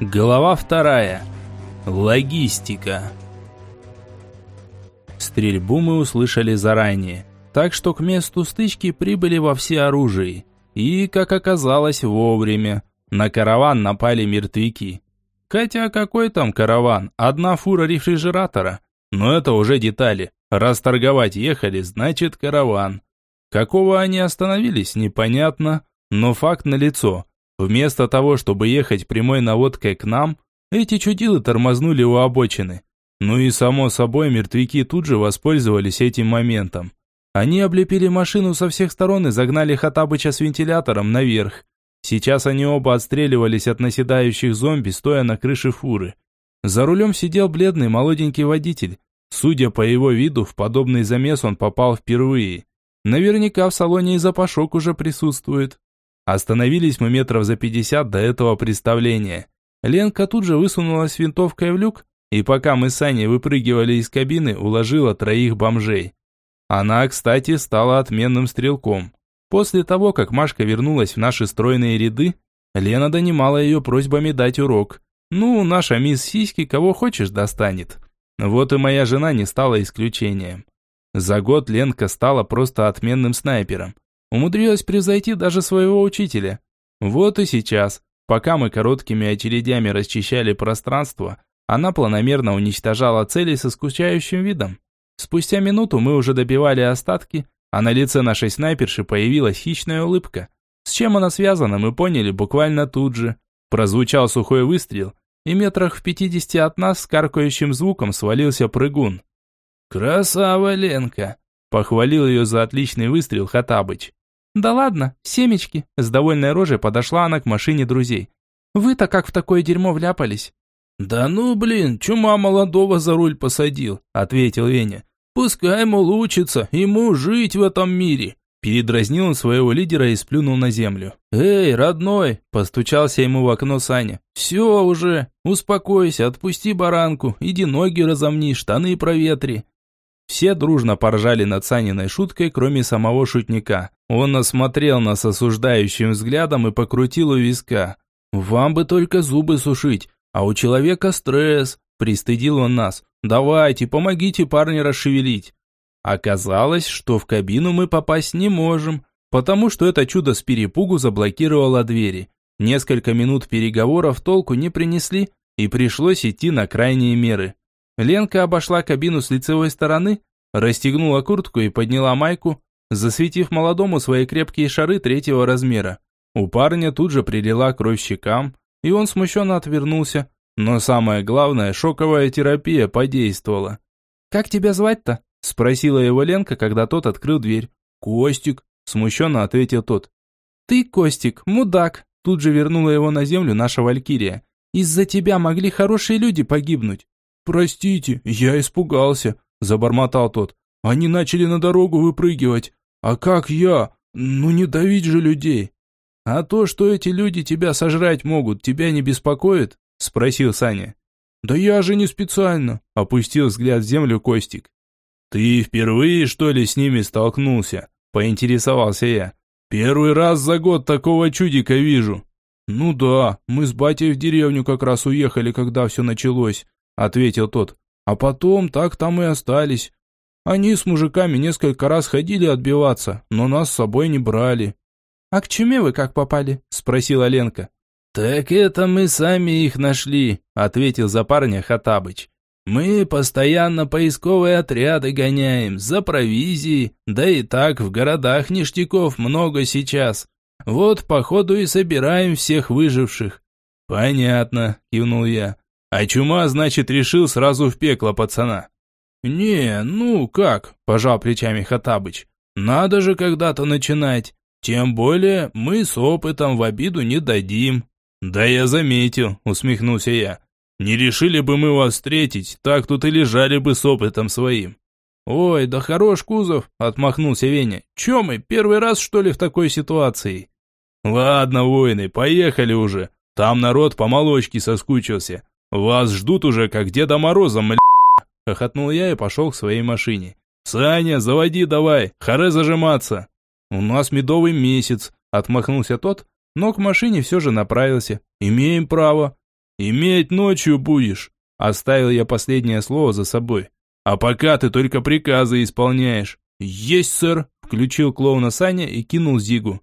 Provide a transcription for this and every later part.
Глава вторая. Логистика. Стрельбу мы услышали заранее, так что к месту стычки прибыли во всеоружии. И, как оказалось, вовремя. На караван напали мертвяки. Хотя какой там караван? Одна фура рефрижератора. Но это уже детали. Раз торговать ехали, значит караван. Какого они остановились, непонятно, но факт налицо. Вместо того, чтобы ехать прямой наводкой к нам, эти чудилы тормознули у обочины. Ну и само собой, мертвяки тут же воспользовались этим моментом. Они облепили машину со всех сторон и загнали Хатабыча с вентилятором наверх. Сейчас они оба отстреливались от наседающих зомби, стоя на крыше фуры. За рулем сидел бледный молоденький водитель. Судя по его виду, в подобный замес он попал впервые. Наверняка в салоне и запашок уже присутствует. Остановились мы метров за пятьдесят до этого представления. Ленка тут же высунулась винтовкой в люк, и пока мы с Аней выпрыгивали из кабины, уложила троих бомжей. Она, кстати, стала отменным стрелком. После того, как Машка вернулась в наши стройные ряды, Лена донимала ее просьбами дать урок. Ну, наша мисс Сиськи кого хочешь достанет. Вот и моя жена не стала исключением. За год Ленка стала просто отменным снайпером. Умудрилась превзойти даже своего учителя. Вот и сейчас, пока мы короткими очередями расчищали пространство, она планомерно уничтожала цели со скучающим видом. Спустя минуту мы уже добивали остатки, а на лице нашей снайперши появилась хищная улыбка. С чем она связана, мы поняли буквально тут же. Прозвучал сухой выстрел, и метрах в пятидесяти от нас с каркающим звуком свалился прыгун. «Красава, Ленка!» – похвалил ее за отличный выстрел Хатабыч. «Да ладно, семечки!» С довольной рожей подошла она к машине друзей. «Вы-то как в такое дерьмо вляпались?» «Да ну, блин, чума молодого за руль посадил», — ответил Веня. «Пускай, мол, учится, ему жить в этом мире». Передразнил он своего лидера и сплюнул на землю. «Эй, родной!» – постучался ему в окно Саня. «Все уже, успокойся, отпусти баранку, иди ноги разомни, штаны проветри». Все дружно поржали над Саниной шуткой, кроме самого шутника. Он осмотрел нас осуждающим взглядом и покрутил у виска. «Вам бы только зубы сушить, а у человека стресс», – пристыдил он нас. «Давайте, помогите парня расшевелить». Оказалось, что в кабину мы попасть не можем, потому что это чудо с перепугу заблокировало двери. Несколько минут переговоров толку не принесли, и пришлось идти на крайние меры. Ленка обошла кабину с лицевой стороны, расстегнула куртку и подняла майку, засветив молодому свои крепкие шары третьего размера. У парня тут же прилила кровь щекам, и он смущенно отвернулся. Но самое главное, шоковая терапия подействовала. «Как тебя звать-то?» – спросила его Ленка, когда тот открыл дверь. «Костик», – смущенно ответил тот. «Ты, Костик, мудак!» – тут же вернула его на землю наша Валькирия. «Из-за тебя могли хорошие люди погибнуть». «Простите, я испугался», – забормотал тот. «Они начали на дорогу выпрыгивать. А как я? Ну не давить же людей. А то, что эти люди тебя сожрать могут, тебя не беспокоит? Спросил Саня. Да я же не специально, опустил взгляд в землю Костик. Ты впервые, что ли, с ними столкнулся? Поинтересовался я. Первый раз за год такого чудика вижу. Ну да, мы с батей в деревню как раз уехали, когда все началось, ответил тот. А потом так там и остались. Они с мужиками несколько раз ходили отбиваться, но нас с собой не брали. «А к чуме вы как попали?» – спросила Ленка. «Так это мы сами их нашли», – ответил за парня Хатабыч. «Мы постоянно поисковые отряды гоняем, за провизией, да и так в городах ништяков много сейчас. Вот, походу, и собираем всех выживших». «Понятно», – кивнул я. «А чума, значит, решил сразу в пекло пацана». «Не, ну как?» – пожал плечами Хатабыч. «Надо же когда-то начинать. Тем более мы с опытом в обиду не дадим». «Да я заметил», – усмехнулся я. «Не решили бы мы вас встретить, так тут и лежали бы с опытом своим». «Ой, да хорош кузов», – отмахнулся Веня. «Че мы, первый раз что ли в такой ситуации?» «Ладно, воины, поехали уже. Там народ по молочке соскучился. Вас ждут уже, как Деда Мороза, мля...» Хохотнул я и пошел к своей машине. «Саня, заводи давай, харе зажиматься!» «У нас медовый месяц», — отмахнулся тот, но к машине все же направился. «Имеем право». Иметь ночью будешь. Оставил я последнее слово за собой. А пока ты только приказы исполняешь. Есть, сэр, включил клоуна Саня и кинул Зигу.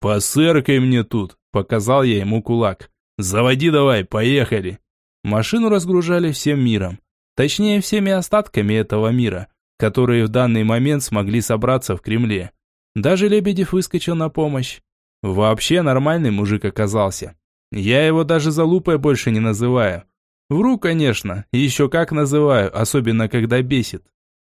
Посыркай мне тут, показал я ему кулак. Заводи давай, поехали. Машину разгружали всем миром. Точнее, всеми остатками этого мира, которые в данный момент смогли собраться в Кремле. Даже Лебедев выскочил на помощь. Вообще нормальный мужик оказался. Я его даже залупой больше не называю. Вру, конечно, еще как называю, особенно когда бесит.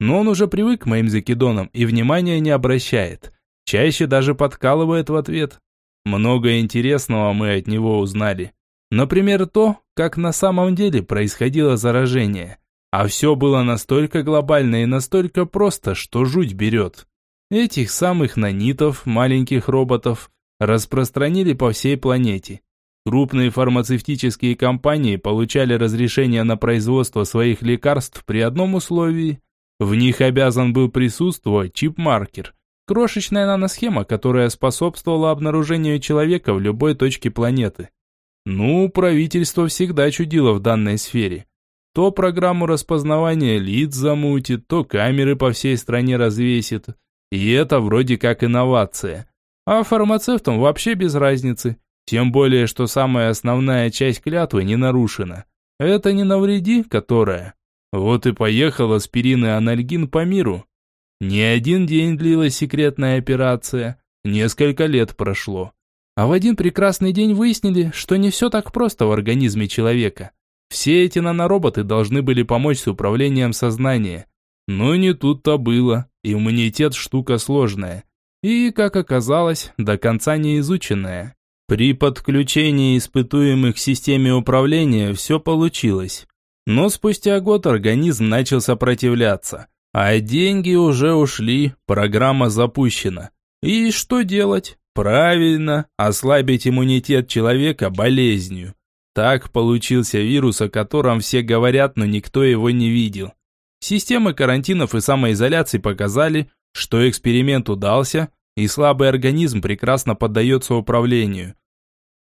Но он уже привык к моим закидонам и внимания не обращает. Чаще даже подкалывает в ответ. Много интересного мы от него узнали. Например, то, как на самом деле происходило заражение. А все было настолько глобально и настолько просто, что жуть берет. Этих самых нанитов, маленьких роботов, распространили по всей планете. Крупные фармацевтические компании получали разрешение на производство своих лекарств при одном условии. В них обязан был присутствовать чип-маркер, крошечная наносхема, которая способствовала обнаружению человека в любой точке планеты. Ну, правительство всегда чудило в данной сфере. То программу распознавания лиц замутит, то камеры по всей стране развесит. И это вроде как инновация. А фармацевтам вообще без разницы. Тем более, что самая основная часть клятвы не нарушена. Это не навреди, которая. Вот и поехал аспирин и анальгин по миру. Не один день длилась секретная операция, несколько лет прошло. А в один прекрасный день выяснили, что не все так просто в организме человека. Все эти нанороботы должны были помочь с управлением сознания. Но не тут-то было. Иммунитет штука сложная. И, как оказалось, до конца не изученная. При подключении испытуемых к системе управления все получилось. Но спустя год организм начал сопротивляться. А деньги уже ушли, программа запущена. И что делать? Правильно, ослабить иммунитет человека болезнью. Так получился вирус, о котором все говорят, но никто его не видел. Системы карантинов и самоизоляции показали, что эксперимент удался, и слабый организм прекрасно поддается управлению.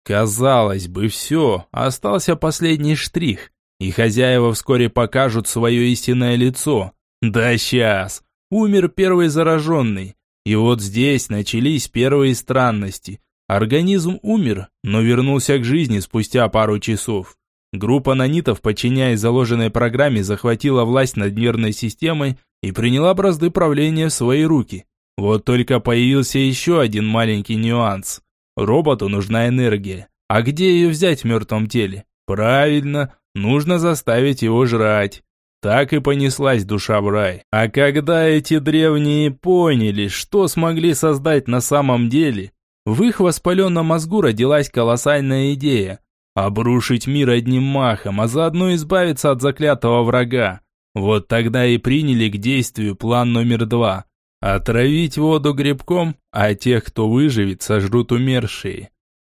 Казалось бы, все, остался последний штрих, и хозяева вскоре покажут свое истинное лицо. Да сейчас! Умер первый зараженный, и вот здесь начались первые странности. Организм умер, но вернулся к жизни спустя пару часов. Группа нанитов, подчиняясь заложенной программе, захватила власть над нервной системой и приняла бразды правления в свои руки. Вот только появился еще один маленький нюанс. Роботу нужна энергия. А где ее взять в мертвом теле? Правильно, нужно заставить его жрать. Так и понеслась душа в рай. А когда эти древние поняли, что смогли создать на самом деле, в их воспаленном мозгу родилась колоссальная идея – обрушить мир одним махом, а заодно избавиться от заклятого врага. Вот тогда и приняли к действию план номер два – отравить воду грибком, а тех, кто выживет, сожрут умершие.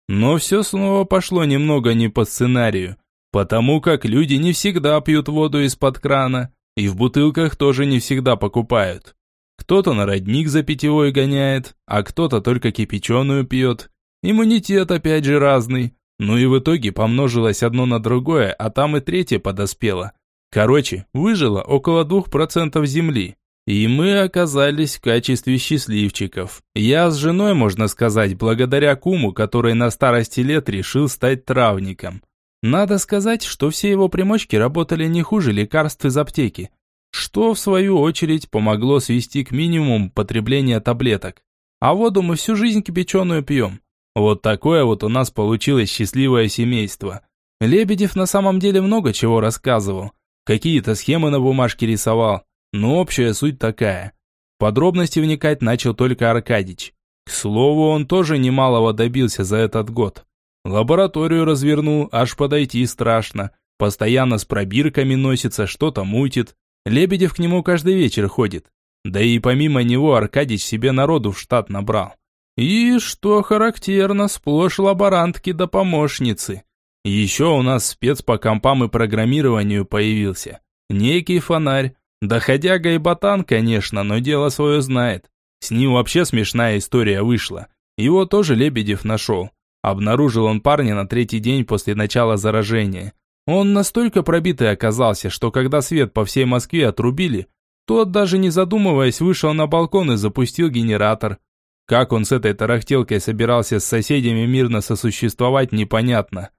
Но все снова пошло немного не по сценарию – Потому как люди не всегда пьют воду из-под крана, и в бутылках тоже не всегда покупают. Кто-то на родник за питьевой гоняет, а кто-то только кипяченую пьет. Иммунитет опять же разный. Ну и в итоге помножилось одно на другое, а там и третье подоспело. Короче, выжило около двух процентов земли. И мы оказались в качестве счастливчиков. Я с женой, можно сказать, благодаря куму, который на старости лет решил стать травником. Надо сказать, что все его примочки работали не хуже лекарств из аптеки, что в свою очередь помогло свести к минимуму потребление таблеток. А воду мы всю жизнь кипяченую пьем. Вот такое вот у нас получилось счастливое семейство. Лебедев на самом деле много чего рассказывал. Какие-то схемы на бумажке рисовал. Но общая суть такая. В подробности вникать начал только Аркадич. К слову, он тоже немалого добился за этот год. Лабораторию развернул, аж подойти страшно. Постоянно с пробирками носится, что-то мутит. Лебедев к нему каждый вечер ходит. Да и помимо него Аркадич себе народу в штат набрал. И, что характерно, сплошь лаборантки да помощницы. Еще у нас спец по компам и программированию появился. Некий фонарь. Доходяга и ботан, конечно, но дело свое знает. С ним вообще смешная история вышла. Его тоже Лебедев нашел. Обнаружил он парня на третий день после начала заражения. Он настолько пробитый оказался, что когда свет по всей Москве отрубили, тот, даже не задумываясь, вышел на балкон и запустил генератор. Как он с этой тарахтелкой собирался с соседями мирно сосуществовать, непонятно.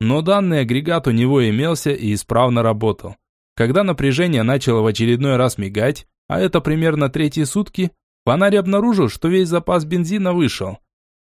Но данный агрегат у него имелся и исправно работал. Когда напряжение начало в очередной раз мигать, а это примерно третьи сутки, фонарь обнаружил, что весь запас бензина вышел.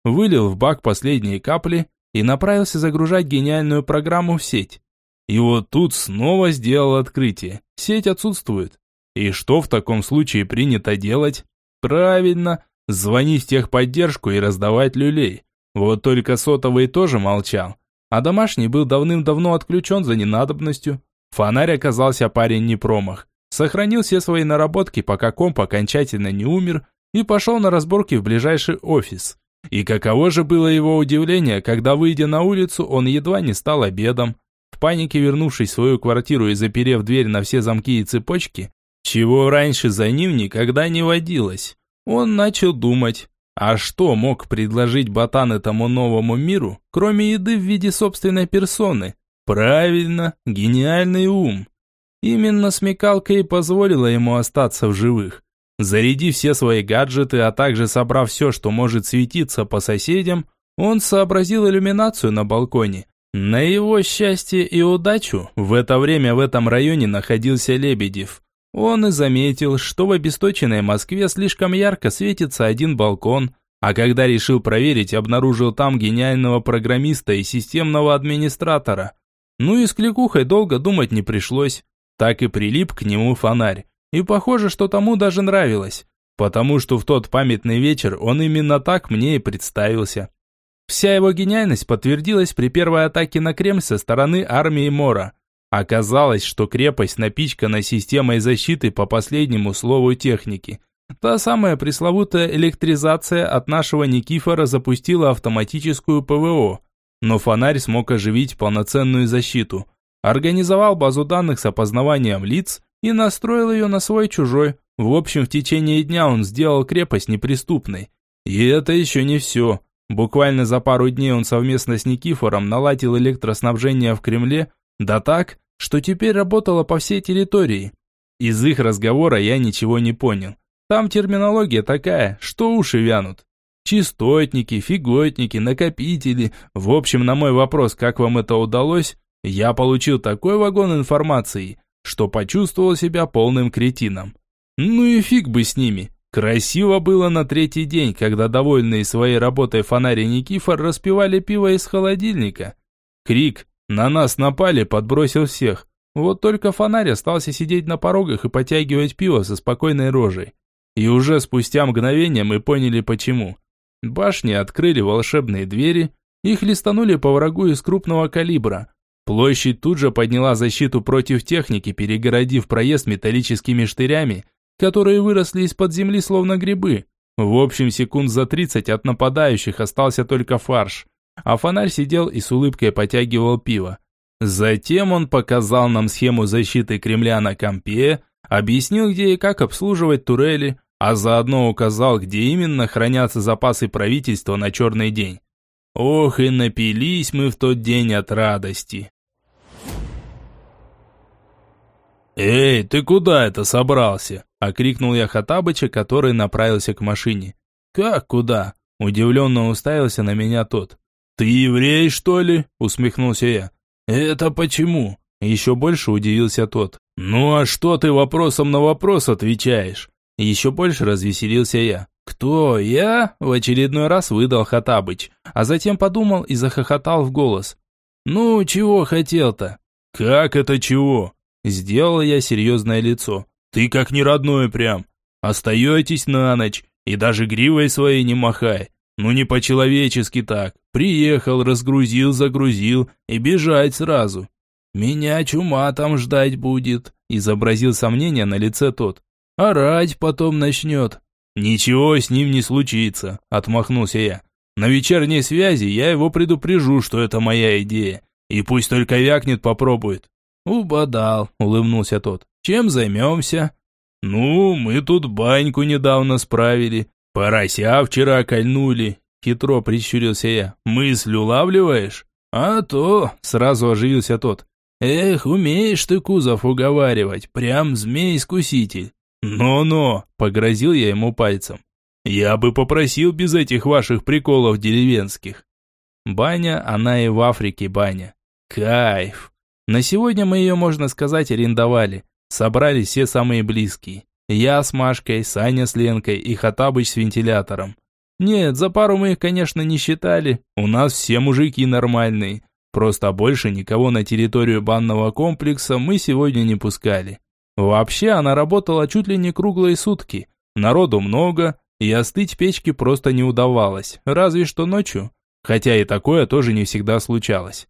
Вылил в бак последние капли и направился загружать гениальную программу в сеть. И вот тут снова сделал открытие. Сеть отсутствует. И что в таком случае принято делать? Правильно, звонить в техподдержку и раздавать люлей. Вот только сотовый тоже молчал. А домашний был давным-давно отключен за ненадобностью. Фонарь оказался парень не промах. Сохранил все свои наработки, пока комп окончательно не умер, и пошел на разборки в ближайший офис. И каково же было его удивление, когда, выйдя на улицу, он едва не стал обедом. В панике вернувшись в свою квартиру и заперев дверь на все замки и цепочки, чего раньше за ним никогда не водилось. Он начал думать, а что мог предложить ботан этому новому миру, кроме еды в виде собственной персоны? Правильно, гениальный ум. Именно смекалка и позволила ему остаться в живых. Зарядив все свои гаджеты, а также собрав все, что может светиться по соседям, он сообразил иллюминацию на балконе. На его счастье и удачу в это время в этом районе находился Лебедев. Он и заметил, что в обесточенной Москве слишком ярко светится один балкон, а когда решил проверить, обнаружил там гениального программиста и системного администратора. Ну и с кликухой долго думать не пришлось. Так и прилип к нему фонарь. И похоже, что тому даже нравилось, потому что в тот памятный вечер он именно так мне и представился. Вся его гениальность подтвердилась при первой атаке на Кремль со стороны армии Мора – Оказалось, что крепость напичкана системой защиты по последнему слову техники. Та самая пресловутая электризация от нашего Никифора запустила автоматическую ПВО, но фонарь смог оживить полноценную защиту. Организовал базу данных с опознаванием лиц и настроил ее на свой-чужой. В общем, в течение дня он сделал крепость неприступной. И это еще не все. Буквально за пару дней он совместно с Никифором наладил электроснабжение в Кремле, да так, что теперь работала по всей территории. Из их разговора я ничего не понял. Там терминология такая, что уши вянут. Частотники, фиготники, накопители. В общем, на мой вопрос, как вам это удалось, я получил такой вагон информации, что почувствовал себя полным кретином. Ну и фиг бы с ними. Красиво было на третий день, когда довольные своей работой фонари Никифор распивали пиво из холодильника. Крик на нас напали, подбросил всех. Вот только фонарь остался сидеть на порогах и потягивать пиво со спокойной рожей. И уже спустя мгновение мы поняли почему. Башни открыли волшебные двери и хлестанули по врагу из крупного калибра. Площадь тут же подняла защиту против техники, перегородив проезд металлическими штырями, которые выросли из-под земли словно грибы. В общем, секунд за 30 от нападающих остался только фарш а фонарь сидел и с улыбкой потягивал пиво. Затем он показал нам схему защиты Кремля на компе, объяснил, где и как обслуживать турели, а заодно указал, где именно хранятся запасы правительства на черный день. Ох, и напились мы в тот день от радости. «Эй, ты куда это собрался?» – окрикнул я Хатабыча, который направился к машине. «Как куда?» – удивленно уставился на меня тот. «Ты еврей, что ли?» – усмехнулся я. «Это почему?» – еще больше удивился тот. «Ну а что ты вопросом на вопрос отвечаешь?» Еще больше развеселился я. «Кто? Я?» – в очередной раз выдал Хатабыч, а затем подумал и захохотал в голос. «Ну, чего хотел-то?» «Как это чего?» Сделал я серьезное лицо. «Ты как не родной прям. Остаетесь на ночь, и даже гривой своей не махай. Ну не по-человечески так. Приехал, разгрузил, загрузил и бежать сразу. Меня чума там ждать будет, изобразил сомнение на лице тот. Орать потом начнет. Ничего с ним не случится, отмахнулся я. На вечерней связи я его предупрежу, что это моя идея. И пусть только вякнет, попробует. Убодал, улыбнулся тот. Чем займемся? Ну, мы тут баньку недавно справили. «Порося вчера кольнули», – хитро прищурился я. «Мысль улавливаешь?» «А то», – сразу оживился тот. Эх, умеешь ты, Кузов, уговаривать, прям змей-искуситель. «Но-но!» – погрозил я ему пальцем. «Я бы попросил без этих ваших приколов деревенских». Баня, она и в Африке баня. Кайф. На сегодня мы ее, можно сказать, арендовали. Собрали все самые близкие. Я с Машкой, Саня с Ленкой и Хатабыч с вентилятором. Нет, за пару мы их, конечно, не считали. У нас все мужики нормальные. Просто больше никого на территорию банного комплекса мы сегодня не пускали. Вообще она работала чуть ли не круглые сутки. Народу много, и остыть печки просто не удавалось, разве что ночью. Хотя и такое тоже не всегда случалось.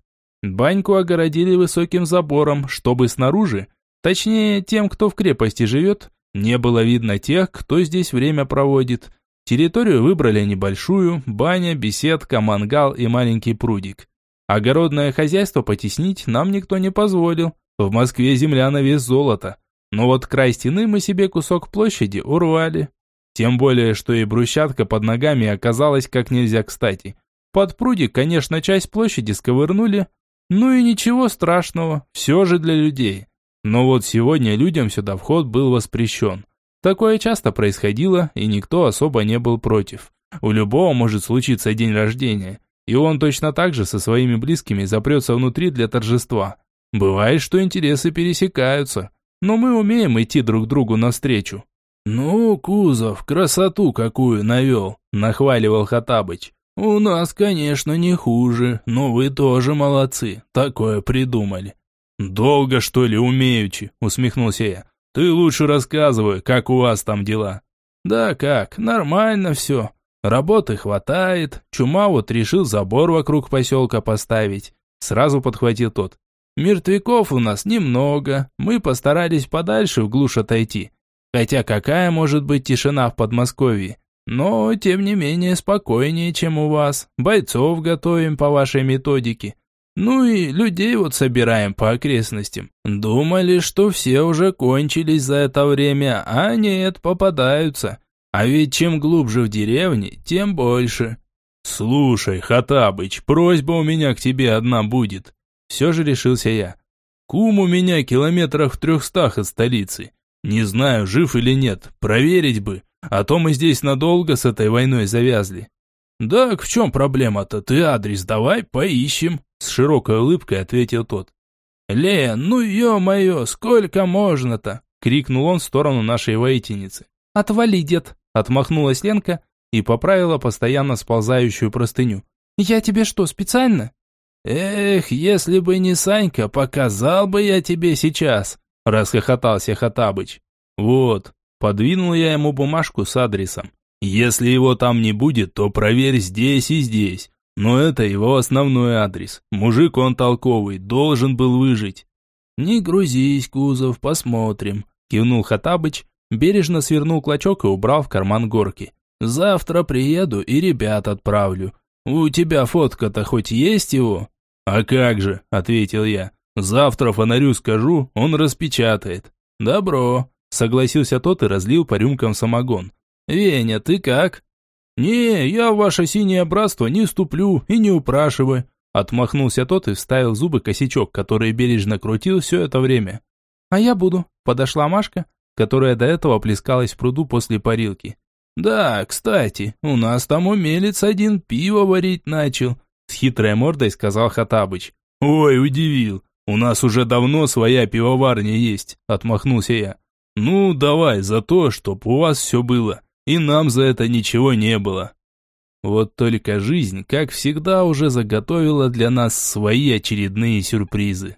Баньку огородили высоким забором, чтобы снаружи, точнее тем, кто в крепости живет, не было видно тех, кто здесь время проводит. Территорию выбрали небольшую, баня, беседка, мангал и маленький прудик. Огородное хозяйство потеснить нам никто не позволил. В Москве земля на вес золота. Но вот край стены мы себе кусок площади урвали. Тем более, что и брусчатка под ногами оказалась как нельзя кстати. Под прудик, конечно, часть площади сковырнули. Ну и ничего страшного, все же для людей. Но вот сегодня людям сюда вход был воспрещен. Такое часто происходило, и никто особо не был против. У любого может случиться день рождения, и он точно так же со своими близкими запрется внутри для торжества. Бывает, что интересы пересекаются, но мы умеем идти друг другу навстречу». «Ну, Кузов, красоту какую навел», – нахваливал Хатабыч. «У нас, конечно, не хуже, но вы тоже молодцы, такое придумали». «Долго, что ли, умеючи?» – усмехнулся я. «Ты лучше рассказывай, как у вас там дела». «Да как, нормально все. Работы хватает. Чума вот решил забор вокруг поселка поставить». Сразу подхватил тот. Мертвяков у нас немного, мы постарались подальше в глушь отойти. Хотя какая может быть тишина в Подмосковье? Но, тем не менее, спокойнее, чем у вас. Бойцов готовим по вашей методике. Ну и людей вот собираем по окрестностям. Думали, что все уже кончились за это время, а нет, попадаются. А ведь чем глубже в деревне, тем больше. Слушай, Хатабыч, просьба у меня к тебе одна будет. Все же решился я. Кум у меня километрах в трехстах от столицы. Не знаю, жив или нет, проверить бы, а то мы здесь надолго с этой войной завязли. «Так в чем проблема-то? Ты адрес давай, поищем», с широкой улыбкой ответил тот. «Лен, ну ё-моё, сколько можно-то?» крикнул он в сторону нашей воительницы. «Отвали, дед!» отмахнулась Ленка и поправила постоянно сползающую простыню. «Я тебе что, специально?» «Эх, если бы не Санька, показал бы я тебе сейчас!» Расхохотался Хатабыч. «Вот, подвинул я ему бумажку с адресом. Если его там не будет, то проверь здесь и здесь. Но это его основной адрес. Мужик он толковый, должен был выжить». «Не грузись, Кузов, посмотрим», кивнул Хатабыч, бережно свернул клочок и убрал в карман горки. «Завтра приеду и ребят отправлю. У тебя фотка-то хоть есть его?» «А как же», – ответил я. «Завтра фонарю скажу, он распечатает». «Добро», – согласился тот и разлил по рюмкам самогон. «Веня, ты как?» «Не, я в ваше синее братство не ступлю и не упрашиваю», – отмахнулся тот и вставил в зубы косячок, который бережно крутил все это время. «А я буду», – подошла Машка, которая до этого плескалась в пруду после парилки. «Да, кстати, у нас там умелец один пиво варить начал», с хитрой мордой сказал Хатабыч. «Ой, удивил. У нас уже давно своя пивоварня есть», отмахнулся я. «Ну, давай за то, чтоб у вас все было, и нам за это ничего не было». Вот только жизнь, как всегда, уже заготовила для нас свои очередные сюрпризы.